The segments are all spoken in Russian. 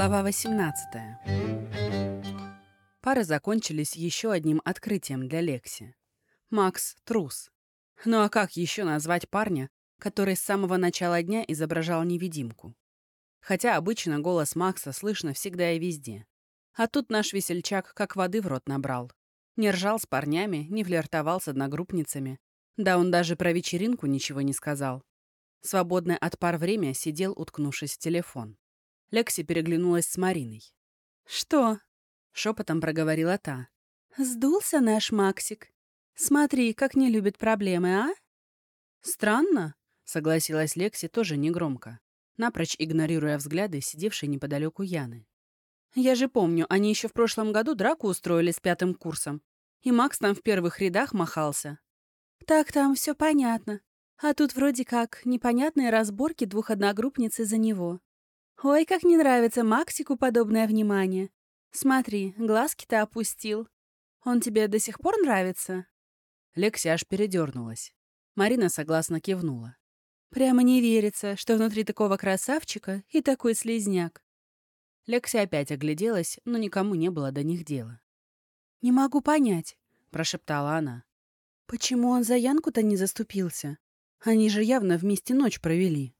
Глава 18. Пары закончились еще одним открытием для Лекси. Макс — трус. Ну а как еще назвать парня, который с самого начала дня изображал невидимку? Хотя обычно голос Макса слышно всегда и везде. А тут наш весельчак как воды в рот набрал. Не ржал с парнями, не флиртовал с одногруппницами. Да он даже про вечеринку ничего не сказал. Свободное от пар время сидел, уткнувшись в телефон. Лекси переглянулась с Мариной. «Что?» — шепотом проговорила та. «Сдулся наш Максик. Смотри, как не любит проблемы, а?» «Странно», — согласилась Лекси тоже негромко, напрочь игнорируя взгляды сидевшей неподалеку Яны. «Я же помню, они еще в прошлом году драку устроили с пятым курсом, и Макс там в первых рядах махался». «Так там все понятно. А тут вроде как непонятные разборки двух одногруппниц из-за него. Ой, как не нравится Максику подобное внимание. Смотри, глазки-то опустил. Он тебе до сих пор нравится?» Лекси аж передернулась. Марина согласно кивнула. «Прямо не верится, что внутри такого красавчика и такой слезняк». Лекси опять огляделась, но никому не было до них дела. «Не могу понять», — прошептала она. «Почему он за Янку-то не заступился? Они же явно вместе ночь провели».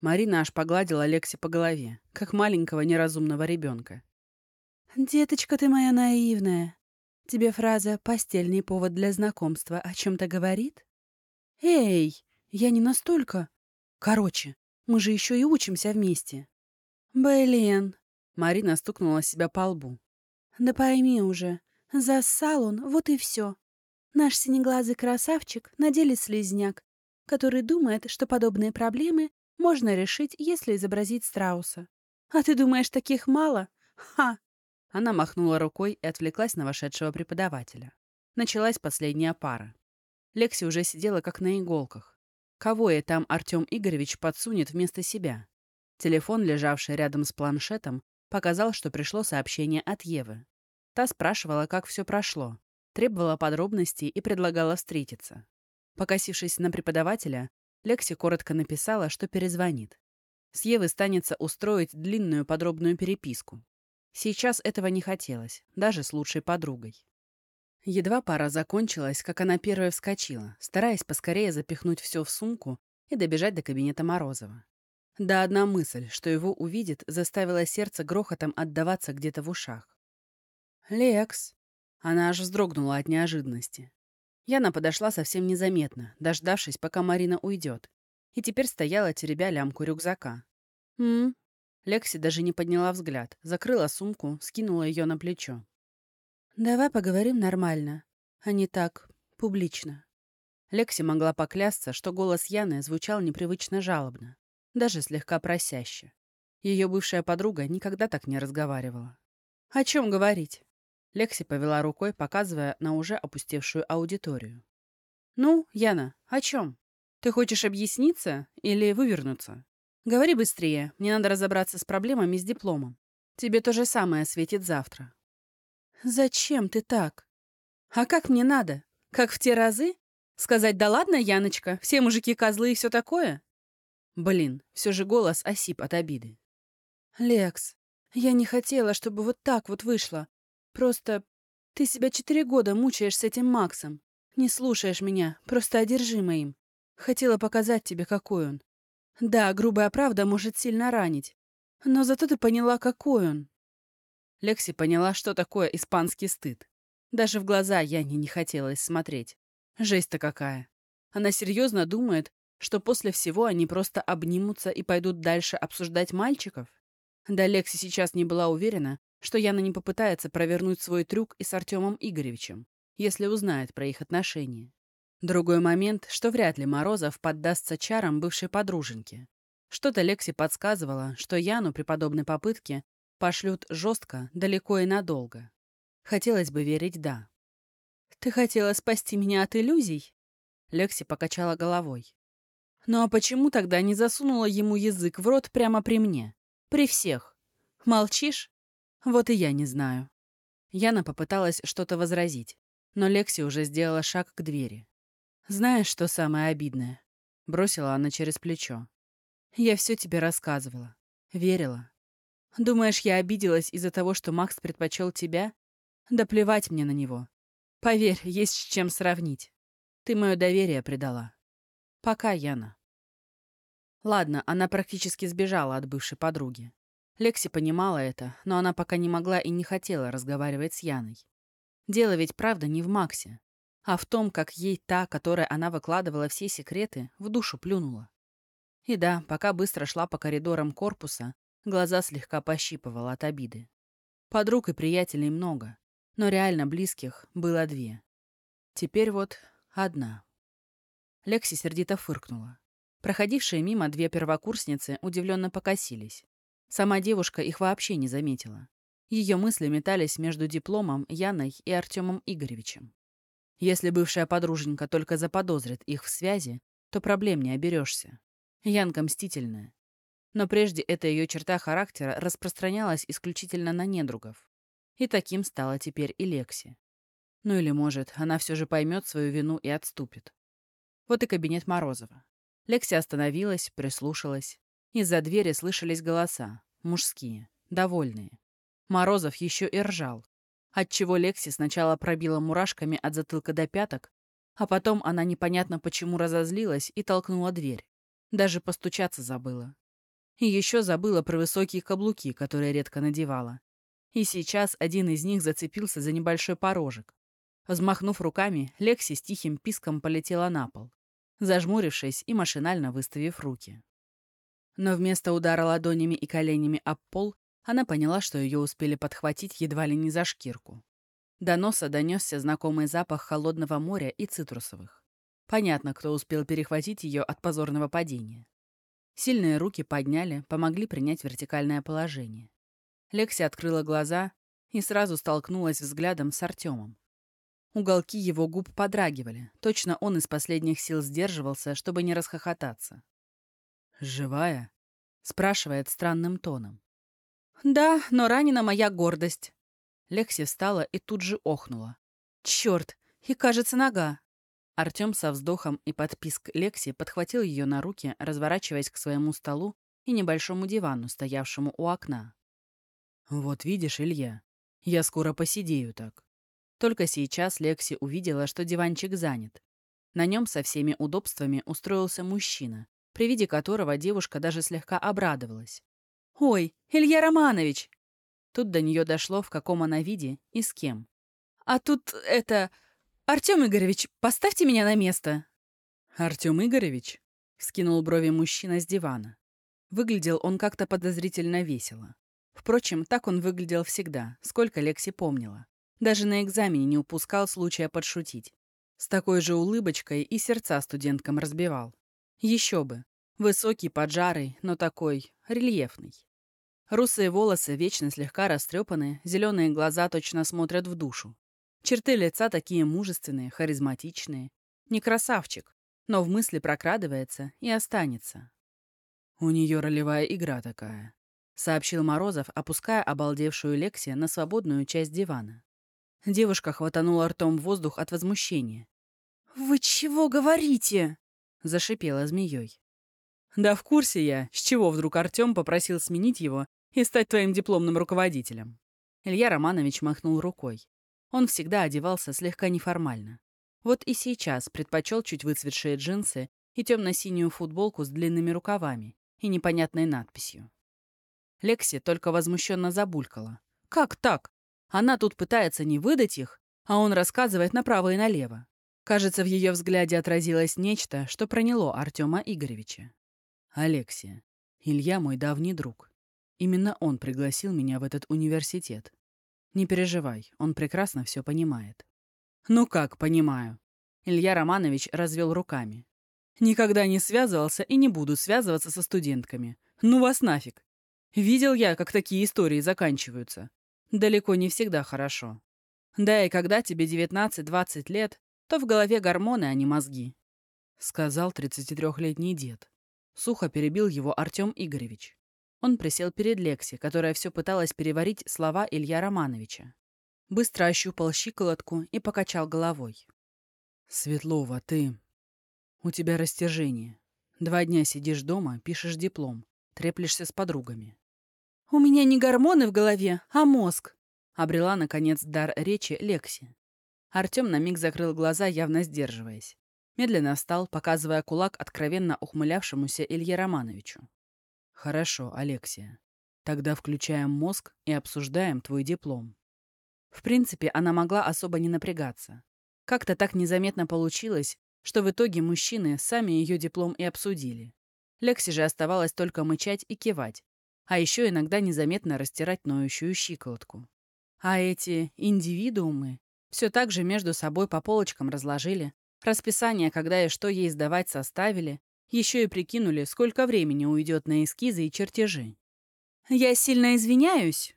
Марина аж погладила Лекси по голове, как маленького неразумного ребенка. «Деточка ты моя наивная. Тебе фраза «постельный повод для знакомства» о чем-то говорит? Эй, я не настолько. Короче, мы же еще и учимся вместе». «Блин!» — Марина стукнула себя по лбу. «Да пойми уже, зассал он, вот и все. Наш синеглазый красавчик на деле слезняк, который думает, что подобные проблемы можно решить, если изобразить страуса. А ты думаешь, таких мало? Ха!» Она махнула рукой и отвлеклась на вошедшего преподавателя. Началась последняя пара. Лекси уже сидела как на иголках. Кого ей там Артем Игоревич подсунет вместо себя? Телефон, лежавший рядом с планшетом, показал, что пришло сообщение от Евы. Та спрашивала, как все прошло, требовала подробностей и предлагала встретиться. Покосившись на преподавателя, Лекси коротко написала, что перезвонит. С Евы станется устроить длинную подробную переписку. Сейчас этого не хотелось, даже с лучшей подругой. Едва пара закончилась, как она первая вскочила, стараясь поскорее запихнуть все в сумку и добежать до кабинета Морозова. Да одна мысль, что его увидит, заставила сердце грохотом отдаваться где-то в ушах. «Лекс!» Она аж вздрогнула от неожиданности. Яна подошла совсем незаметно, дождавшись, пока Марина уйдет, и теперь стояла, теребя лямку рюкзака. «М?», Лекси даже не подняла взгляд, закрыла сумку, скинула ее на плечо. «Давай поговорим нормально, а не так, публично». Лекси могла поклясться, что голос Яны звучал непривычно жалобно, даже слегка просяще. Ее бывшая подруга никогда так не разговаривала. «О чем говорить?» Лекси повела рукой, показывая на уже опустевшую аудиторию. «Ну, Яна, о чем? Ты хочешь объясниться или вывернуться? Говори быстрее, мне надо разобраться с проблемами с дипломом. Тебе то же самое светит завтра». «Зачем ты так? А как мне надо? Как в те разы? Сказать «да ладно, Яночка, все мужики козлы и все такое»?» Блин, все же голос осип от обиды. «Лекс, я не хотела, чтобы вот так вот вышло. Просто ты себя четыре года мучаешь с этим Максом. Не слушаешь меня, просто одержима им. Хотела показать тебе, какой он. Да, грубая правда может сильно ранить. Но зато ты поняла, какой он. Лекси поняла, что такое испанский стыд. Даже в глаза Яне не хотелось смотреть. Жесть-то какая. Она серьезно думает, что после всего они просто обнимутся и пойдут дальше обсуждать мальчиков? Да Лекси сейчас не была уверена, что Яна не попытается провернуть свой трюк и с Артемом Игоревичем, если узнает про их отношения. Другой момент, что вряд ли Морозов поддастся чарам бывшей подруженьки. Что-то Лекси подсказывало, что Яну при подобной попытке пошлют жестко, далеко и надолго. Хотелось бы верить «да». «Ты хотела спасти меня от иллюзий?» Лекси покачала головой. «Ну а почему тогда не засунула ему язык в рот прямо при мне? При всех? Молчишь?» Вот и я не знаю. Яна попыталась что-то возразить, но Лекси уже сделала шаг к двери. «Знаешь, что самое обидное?» Бросила она через плечо. «Я все тебе рассказывала. Верила. Думаешь, я обиделась из-за того, что Макс предпочел тебя? Да плевать мне на него. Поверь, есть с чем сравнить. Ты мое доверие предала. Пока, Яна. Ладно, она практически сбежала от бывшей подруги. Лекси понимала это, но она пока не могла и не хотела разговаривать с Яной. Дело ведь правда не в Максе, а в том, как ей та, которой она выкладывала все секреты, в душу плюнула. И да, пока быстро шла по коридорам корпуса, глаза слегка пощипывала от обиды. Подруг и приятелей много, но реально близких было две. Теперь вот одна. Лекси сердито фыркнула. Проходившие мимо две первокурсницы удивленно покосились. Сама девушка их вообще не заметила. Ее мысли метались между дипломом, Яной и Артемом Игоревичем. Если бывшая подруженька только заподозрит их в связи, то проблем не оберешься. Янка мстительная. Но прежде эта ее черта характера распространялась исключительно на недругов. И таким стала теперь и Лекси. Ну или, может, она все же поймет свою вину и отступит. Вот и кабинет Морозова. Лекси остановилась, прислушалась. Из-за двери слышались голоса. Мужские. Довольные. Морозов еще и ржал. Отчего Лекси сначала пробила мурашками от затылка до пяток, а потом она непонятно почему разозлилась и толкнула дверь. Даже постучаться забыла. И еще забыла про высокие каблуки, которые редко надевала. И сейчас один из них зацепился за небольшой порожек. Взмахнув руками, Лекси с тихим писком полетела на пол, зажмурившись и машинально выставив руки. Но вместо удара ладонями и коленями об пол, она поняла, что ее успели подхватить едва ли не за шкирку. До носа донесся знакомый запах холодного моря и цитрусовых. Понятно, кто успел перехватить ее от позорного падения. Сильные руки подняли, помогли принять вертикальное положение. Лекси открыла глаза и сразу столкнулась взглядом с Артемом. Уголки его губ подрагивали. Точно он из последних сил сдерживался, чтобы не расхохотаться. «Живая?» — спрашивает странным тоном. «Да, но ранена моя гордость». Лекси встала и тут же охнула. «Черт! И, кажется, нога!» Артем со вздохом и подписк Лекси подхватил ее на руки, разворачиваясь к своему столу и небольшому дивану, стоявшему у окна. «Вот видишь, Илья, я скоро посидею так». Только сейчас Лекси увидела, что диванчик занят. На нем со всеми удобствами устроился мужчина, при виде которого девушка даже слегка обрадовалась. «Ой, Илья Романович!» Тут до нее дошло, в каком она виде и с кем. «А тут это... Артем Игоревич, поставьте меня на место!» «Артем Игоревич?» — скинул брови мужчина с дивана. Выглядел он как-то подозрительно весело. Впрочем, так он выглядел всегда, сколько Лекси помнила. Даже на экзамене не упускал случая подшутить. С такой же улыбочкой и сердца студенткам разбивал. Еще бы. Высокий, поджарый, но такой рельефный. Русые волосы вечно слегка растрепаны, зеленые глаза точно смотрят в душу. Черты лица такие мужественные, харизматичные. Не красавчик, но в мысли прокрадывается и останется. У нее ролевая игра такая. — сообщил Морозов, опуская обалдевшую Лекси на свободную часть дивана. Девушка хватанула ртом воздух от возмущения. «Вы чего говорите?» — зашипела змеей. «Да в курсе я, с чего вдруг Артем попросил сменить его и стать твоим дипломным руководителем». Илья Романович махнул рукой. Он всегда одевался слегка неформально. Вот и сейчас предпочел чуть выцветшие джинсы и темно-синюю футболку с длинными рукавами и непонятной надписью. Лекси только возмущенно забулькала. «Как так? Она тут пытается не выдать их, а он рассказывает направо и налево». Кажется, в ее взгляде отразилось нечто, что проняло Артема Игоревича. «Алексия, Илья мой давний друг. Именно он пригласил меня в этот университет. Не переживай, он прекрасно все понимает». «Ну как понимаю?» Илья Романович развел руками. «Никогда не связывался и не буду связываться со студентками. Ну вас нафиг. Видел я, как такие истории заканчиваются. Далеко не всегда хорошо. Да и когда тебе 19-20 лет, то в голове гормоны, а не мозги. Сказал 33-летний дед. Сухо перебил его Артем Игоревич. Он присел перед Лекси, которая все пыталась переварить слова Илья Романовича. Быстро ощупал щиколотку и покачал головой. «Светлова, ты... У тебя растяжение. Два дня сидишь дома, пишешь диплом, треплешься с подругами. «У меня не гормоны в голове, а мозг», — обрела, наконец, дар речи Лекси. Артем на миг закрыл глаза, явно сдерживаясь. Медленно встал, показывая кулак откровенно ухмылявшемуся Илье Романовичу. «Хорошо, Алексия. Тогда включаем мозг и обсуждаем твой диплом». В принципе, она могла особо не напрягаться. Как-то так незаметно получилось, что в итоге мужчины сами ее диплом и обсудили. Лекси же оставалось только мычать и кивать, а еще иногда незаметно растирать ноющую щиколотку. А эти индивидуумы все так же между собой по полочкам разложили, расписание, когда и что ей сдавать, составили, еще и прикинули, сколько времени уйдет на эскизы и чертежи. «Я сильно извиняюсь!»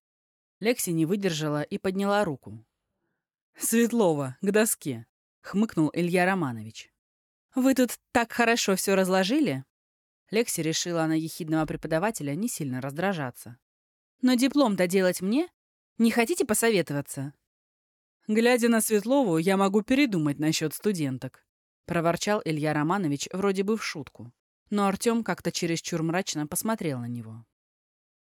Лекси не выдержала и подняла руку. «Светлова, к доске!» — хмыкнул Илья Романович. «Вы тут так хорошо все разложили?» Лекси решила на ехидного преподавателя не сильно раздражаться. «Но диплом-то делать мне? Не хотите посоветоваться?» «Глядя на Светлову, я могу передумать насчет студенток», — проворчал Илья Романович вроде бы в шутку. Но Артем как-то чересчур мрачно посмотрел на него.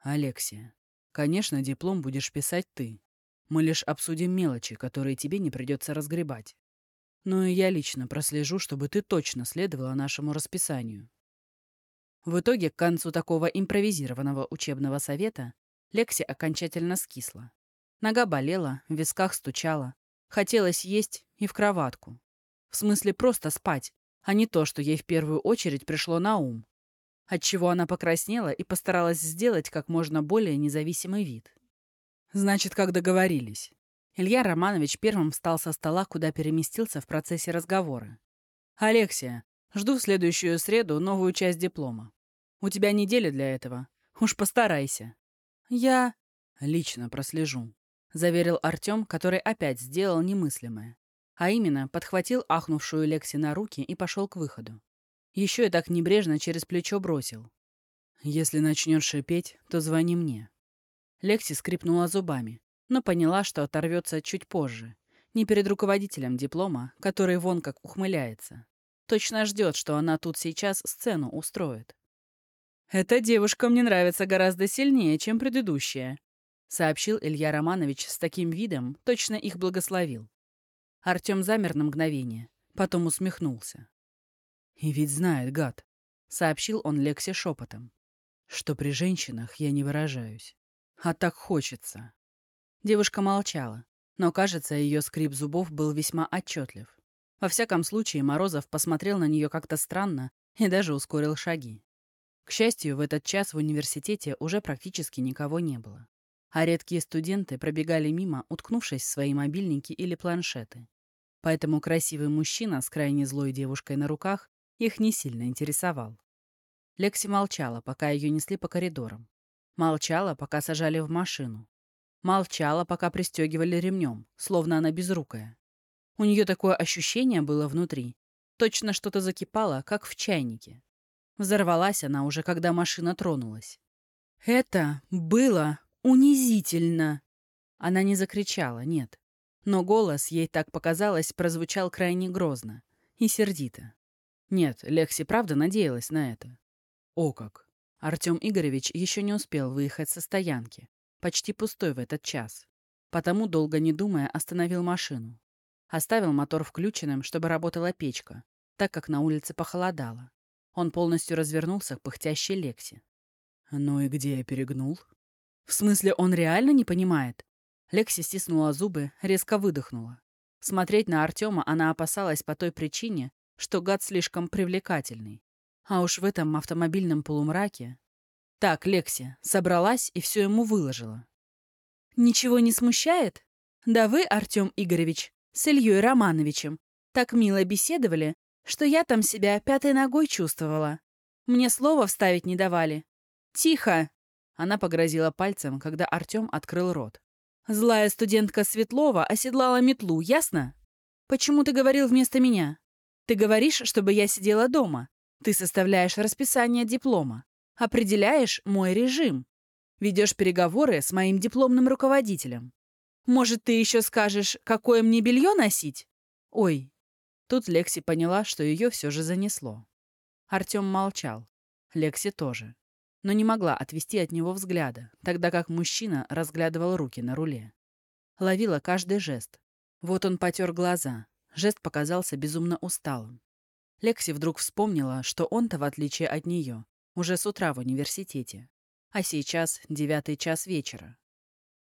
«Алексия, конечно, диплом будешь писать ты. Мы лишь обсудим мелочи, которые тебе не придется разгребать. Но и я лично прослежу, чтобы ты точно следовала нашему расписанию. В итоге, к концу такого импровизированного учебного совета, Лекси окончательно скисла. Нога болела, в висках стучала. Хотелось есть и в кроватку. В смысле просто спать, а не то, что ей в первую очередь пришло на ум. Отчего она покраснела и постаралась сделать как можно более независимый вид. Значит, как договорились. Илья Романович первым встал со стола, куда переместился в процессе разговора. «Алексия, жду в следующую среду новую часть диплома. У тебя неделя для этого. Уж постарайся. Я лично прослежу, заверил Артем, который опять сделал немыслимое. А именно, подхватил ахнувшую Лекси на руки и пошел к выходу. Еще и так небрежно через плечо бросил. «Если начнешь шипеть, то звони мне». Лекси скрипнула зубами, но поняла, что оторвется чуть позже. Не перед руководителем диплома, который вон как ухмыляется. Точно ждет, что она тут сейчас сцену устроит. «Эта девушка мне нравится гораздо сильнее, чем предыдущая», сообщил Илья Романович с таким видом, точно их благословил. Артем замер на мгновение, потом усмехнулся. «И ведь знает, гад», — сообщил он Лексе шепотом, «что при женщинах я не выражаюсь. А так хочется». Девушка молчала, но, кажется, ее скрип зубов был весьма отчетлив. Во всяком случае, Морозов посмотрел на нее как-то странно и даже ускорил шаги. К счастью, в этот час в университете уже практически никого не было. А редкие студенты пробегали мимо, уткнувшись в свои мобильники или планшеты. Поэтому красивый мужчина с крайне злой девушкой на руках их не сильно интересовал. Лекси молчала, пока ее несли по коридорам. Молчала, пока сажали в машину. Молчала, пока пристегивали ремнем, словно она безрукая. У нее такое ощущение было внутри. Точно что-то закипало, как в чайнике. Взорвалась она уже, когда машина тронулась. «Это было унизительно!» Она не закричала, нет. Но голос, ей так показалось, прозвучал крайне грозно и сердито. Нет, Лекси правда надеялась на это. О как! Артем Игоревич еще не успел выехать со стоянки, почти пустой в этот час. Потому, долго не думая, остановил машину. Оставил мотор включенным, чтобы работала печка, так как на улице похолодало. Он полностью развернулся к пыхтящей Лексе. «Ну и где я перегнул?» «В смысле, он реально не понимает?» Лекси стиснула зубы, резко выдохнула. Смотреть на Артема она опасалась по той причине, что гад слишком привлекательный. А уж в этом автомобильном полумраке... Так, Лекси, собралась и все ему выложила. «Ничего не смущает? Да вы, Артем Игоревич, с Ильей Романовичем, так мило беседовали, что я там себя пятой ногой чувствовала. Мне слова вставить не давали. «Тихо!» Она погрозила пальцем, когда Артем открыл рот. «Злая студентка Светлова оседлала метлу, ясно? Почему ты говорил вместо меня? Ты говоришь, чтобы я сидела дома. Ты составляешь расписание диплома. Определяешь мой режим. Ведешь переговоры с моим дипломным руководителем. Может, ты еще скажешь, какое мне белье носить? Ой, Тут Лекси поняла, что ее все же занесло. Артем молчал. Лекси тоже. Но не могла отвести от него взгляда, тогда как мужчина разглядывал руки на руле. Ловила каждый жест. Вот он потер глаза. Жест показался безумно усталым. Лекси вдруг вспомнила, что он-то, в отличие от нее, уже с утра в университете. А сейчас девятый час вечера.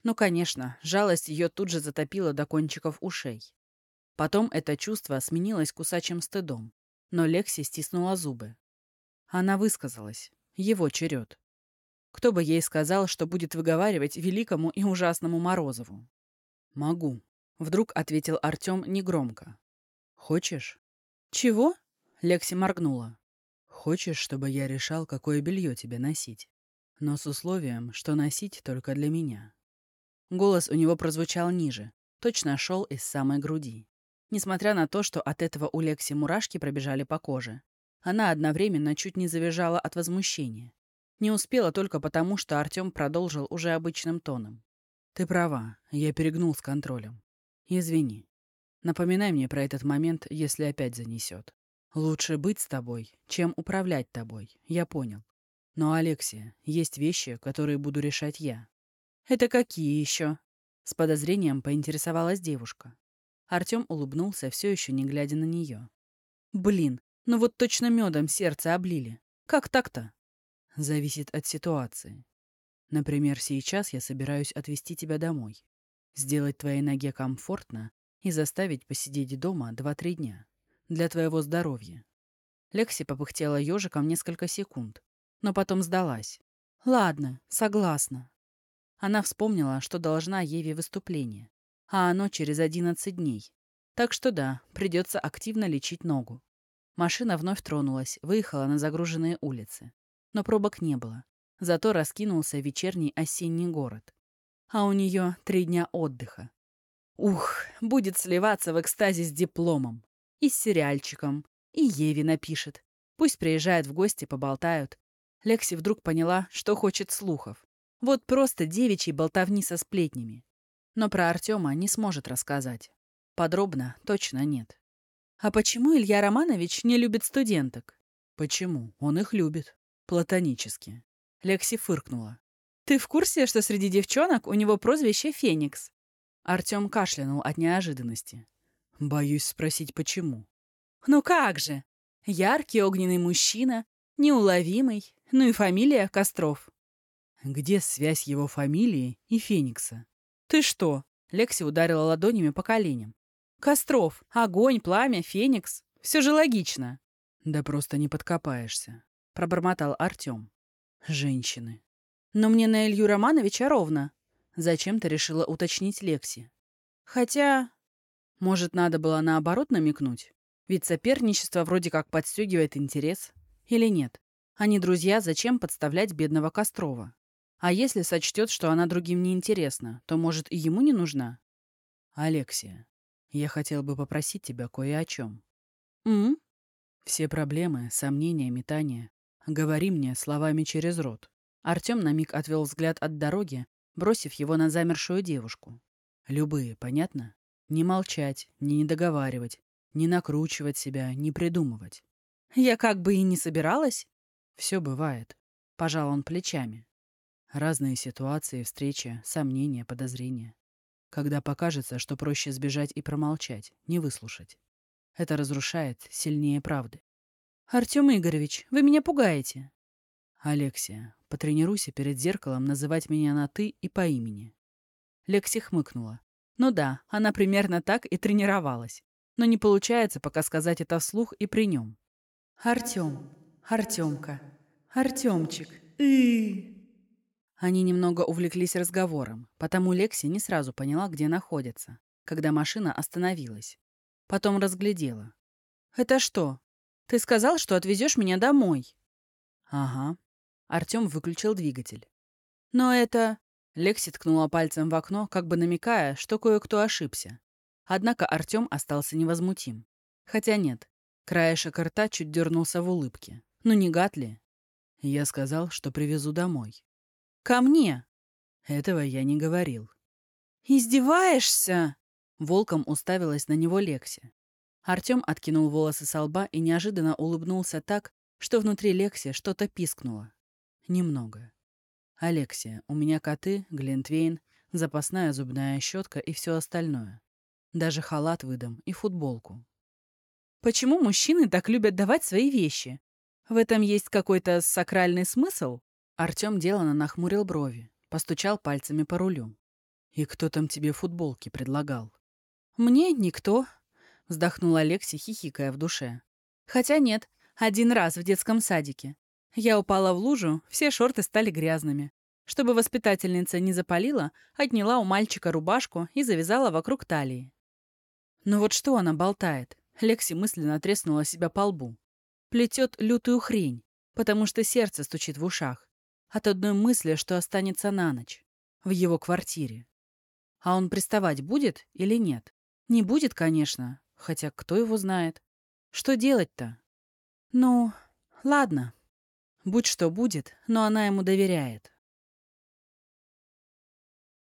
Ну, конечно, жалость ее тут же затопила до кончиков ушей. Потом это чувство сменилось кусачим стыдом. Но Лекси стиснула зубы. Она высказалась. Его черед. Кто бы ей сказал, что будет выговаривать великому и ужасному Морозову? «Могу», — вдруг ответил Артем негромко. «Хочешь?» «Чего?» — Лекси моргнула. «Хочешь, чтобы я решал, какое белье тебе носить? Но с условием, что носить только для меня». Голос у него прозвучал ниже, точно шел из самой груди. Несмотря на то, что от этого у Лекси мурашки пробежали по коже, она одновременно чуть не завизжала от возмущения. Не успела только потому, что Артем продолжил уже обычным тоном. «Ты права, я перегнул с контролем. Извини. Напоминай мне про этот момент, если опять занесет. Лучше быть с тобой, чем управлять тобой, я понял. Но, Алексия, есть вещи, которые буду решать я». «Это какие еще?» С подозрением поинтересовалась девушка. Артем улыбнулся, все еще не глядя на нее. «Блин, ну вот точно медом сердце облили. Как так-то? Зависит от ситуации. Например, сейчас я собираюсь отвезти тебя домой. Сделать твоей ноге комфортно и заставить посидеть дома два-три дня. Для твоего здоровья. Лекси попыхтела ежиком несколько секунд, но потом сдалась. «Ладно, согласна». Она вспомнила, что должна Еве выступление, а оно через одиннадцать дней. Так что да, придется активно лечить ногу. Машина вновь тронулась, выехала на загруженные улицы. Но пробок не было. Зато раскинулся вечерний осенний город. А у нее три дня отдыха. Ух, будет сливаться в экстазе с дипломом. И с сериальчиком. И Еве напишет. Пусть приезжает в гости, поболтают. Лекси вдруг поняла, что хочет слухов. Вот просто девичьей болтовни со сплетнями. Но про Артема не сможет рассказать. Подробно точно нет. А почему Илья Романович не любит студенток? Почему? Он их любит. Платонически. Лекси фыркнула. Ты в курсе, что среди девчонок у него прозвище Феникс? Артем кашлянул от неожиданности. Боюсь спросить, почему. Ну как же? Яркий огненный мужчина, неуловимый, ну и фамилия Костров. Где связь его фамилии и Феникса? Ты что? Лекси ударила ладонями по коленям. Костров, огонь, пламя, феникс. Все же логично. Да просто не подкопаешься, пробормотал Артем. Женщины. Но мне на Илью Романовича ровно. Зачем-то решила уточнить Лекси. Хотя... Может, надо было наоборот намекнуть? Ведь соперничество вроде как подстегивает интерес. Или нет? Они друзья, зачем подставлять бедного Кострова? А если сочтет, что она другим не интересна, то, может, и ему не нужна? Алексия, я хотел бы попросить тебя кое о чем. М? Все проблемы, сомнения, метания. Говори мне словами через рот. Артем на миг отвел взгляд от дороги, бросив его на замершую девушку. Любые, понятно? Не молчать, не недоговаривать, не накручивать себя, не придумывать. Я как бы и не собиралась. Все бывает. Пожал он плечами. Разные ситуации, встречи, сомнения, подозрения когда покажется, что проще сбежать и промолчать, не выслушать. Это разрушает сильнее правды. «Артем Игоревич, вы меня пугаете!» «Алексия, потренируйся перед зеркалом называть меня на «ты» и по имени». Лекси хмыкнула. Ну да, она примерно так и тренировалась. Но не получается пока сказать это вслух и при нем. «Артем, Артемка, Артемчик, и они немного увлеклись разговором, потому Лекси не сразу поняла, где находится, когда машина остановилась. Потом разглядела. «Это что? Ты сказал, что отвезешь меня домой?» «Ага». Артем выключил двигатель. «Но это...» Лекси ткнула пальцем в окно, как бы намекая, что кое-кто ошибся. Однако Артем остался невозмутим. Хотя нет, краешек рта чуть дернулся в улыбке. Ну не гад ли? Я сказал, что привезу домой. Ко мне!» Этого я не говорил. «Издеваешься?» Волком уставилась на него Лекси. Артем откинул волосы со лба и неожиданно улыбнулся так, что внутри Лекси что-то пискнуло. Немного. Алексия, у меня коты, глинтвейн, запасная зубная щетка и все остальное. Даже халат выдам и футболку. Почему мужчины так любят давать свои вещи? В этом есть какой-то сакральный смысл? Артем делано нахмурил брови, постучал пальцами по рулю. «И кто там тебе футболки предлагал?» «Мне никто», — вздохнула Алекси, хихикая в душе. «Хотя нет, один раз в детском садике. Я упала в лужу, все шорты стали грязными. Чтобы воспитательница не запалила, отняла у мальчика рубашку и завязала вокруг талии. Ну вот что она болтает? Лекси мысленно треснула себя по лбу. Плетет лютую хрень, потому что сердце стучит в ушах. От одной мысли, что останется на ночь. В его квартире. А он приставать будет или нет? Не будет, конечно. Хотя кто его знает? Что делать-то? Ну, ладно. Будь что будет, но она ему доверяет.